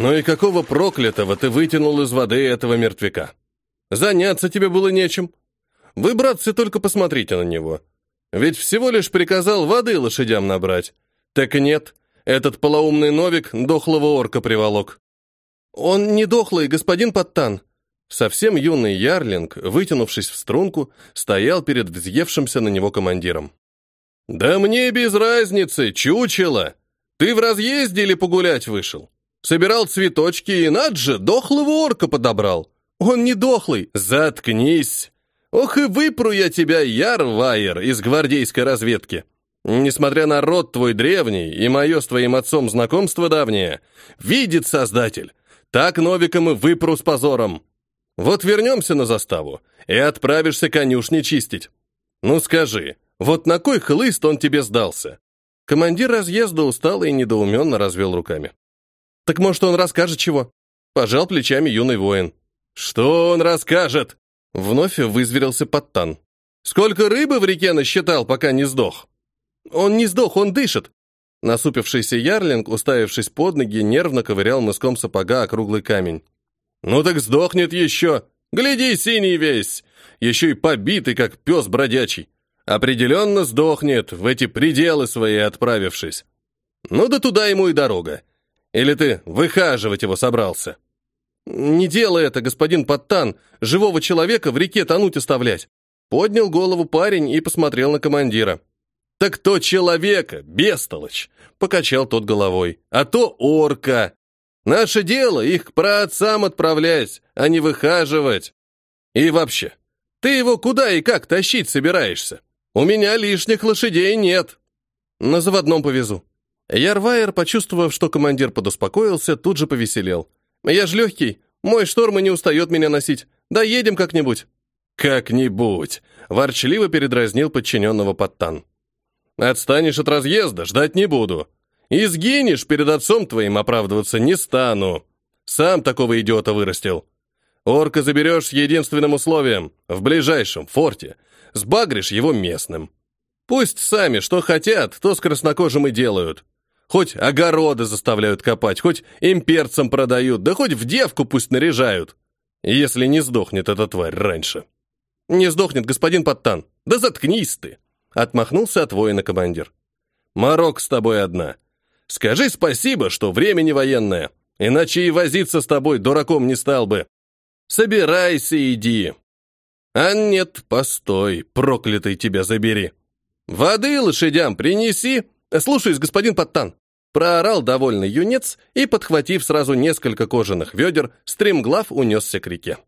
Ну и какого проклятого ты вытянул из воды этого мертвяка? Заняться тебе было нечем. Вы, братцы, только посмотрите на него. Ведь всего лишь приказал воды лошадям набрать. Так нет, этот полоумный Новик дохлого орка приволок. Он не дохлый, господин Подтан. Совсем юный ярлинг, вытянувшись в струнку, стоял перед взъевшимся на него командиром. «Да мне без разницы, чучело! Ты в разъезде или погулять вышел? Собирал цветочки и над же, дохлого орка подобрал. Он не дохлый. Заткнись! Ох и выпру я тебя, Ярвайер, из гвардейской разведки. Несмотря на род твой древний и мое с твоим отцом знакомство давнее, видит Создатель, так Новиком и выпру с позором. Вот вернемся на заставу и отправишься конюшни чистить. Ну скажи, вот на кой хлыст он тебе сдался?» Командир разъезда устал и недоуменно развел руками. «Так может, он расскажет чего?» Пожал плечами юный воин. «Что он расскажет?» Вновь вызверился Подтан. «Сколько рыбы в реке насчитал, пока не сдох?» «Он не сдох, он дышит!» Насупившийся ярлинг, уставившись под ноги, нервно ковырял мыском сапога округлый камень. «Ну так сдохнет еще! Гляди, синий весь! Еще и побитый, как пес бродячий! Определенно сдохнет, в эти пределы свои отправившись! Ну да туда ему и дорога! Или ты выхаживать его собрался?» «Не делай это, господин Подтан, живого человека в реке тонуть оставлять!» Поднял голову парень и посмотрел на командира. «Так то человека, бестолочь!» — покачал тот головой. «А то орка! Наше дело их к праотцам отправлять, а не выхаживать. И вообще, ты его куда и как тащить собираешься? У меня лишних лошадей нет. На заводном повезу». Ярвайер, почувствовав, что командир подуспокоился, тут же повеселел. Я ж легкий, мой шторм и не устает меня носить. Да едем как-нибудь». «Как-нибудь», — ворчливо передразнил подчиненного Подтан. «Отстанешь от разъезда, ждать не буду. И сгинешь, перед отцом твоим оправдываться не стану. Сам такого идиота вырастил. Орка заберешь с единственным условием — в ближайшем форте. Сбагришь его местным. Пусть сами что хотят, то с краснокожим и делают. Хоть огороды заставляют копать, хоть имперцам продают, да хоть в девку пусть наряжают. Если не сдохнет эта тварь раньше. Не сдохнет, господин Подтан. Да заткнись ты. Отмахнулся от воина командир. Марок с тобой одна. Скажи спасибо, что время не военное, иначе и возиться с тобой дураком не стал бы. Собирайся, иди. А нет, постой, проклятый тебя забери. Воды лошадям принеси. Слушаюсь, господин Подтан. Проорал довольный юнец и, подхватив сразу несколько кожаных ведер, стремглав унесся к реке.